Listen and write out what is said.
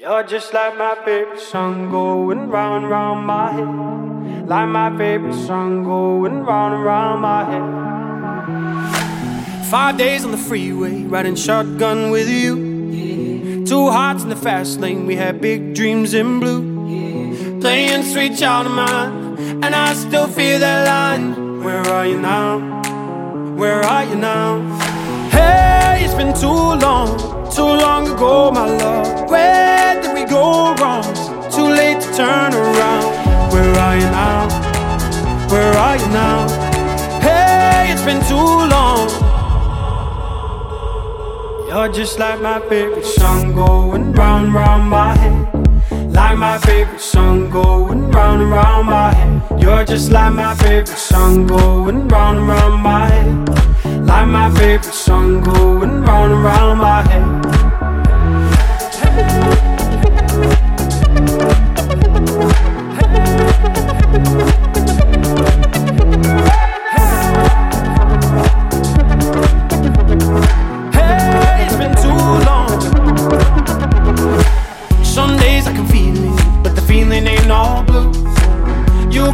You're just like my favorite song going round round my head. Like my favorite song going round round my head. Five days on the freeway, riding shotgun with you. Two hearts in the fast lane, we had big dreams in blue. Playing sweet child of mine, and I still feel that line. Where are you now? Where are you now? It's been too long. You're just like my favorite song going round, round my head. Like my favorite song going round and round my head. You're just like my favorite song going round and round my head. Like my favorite song going round and round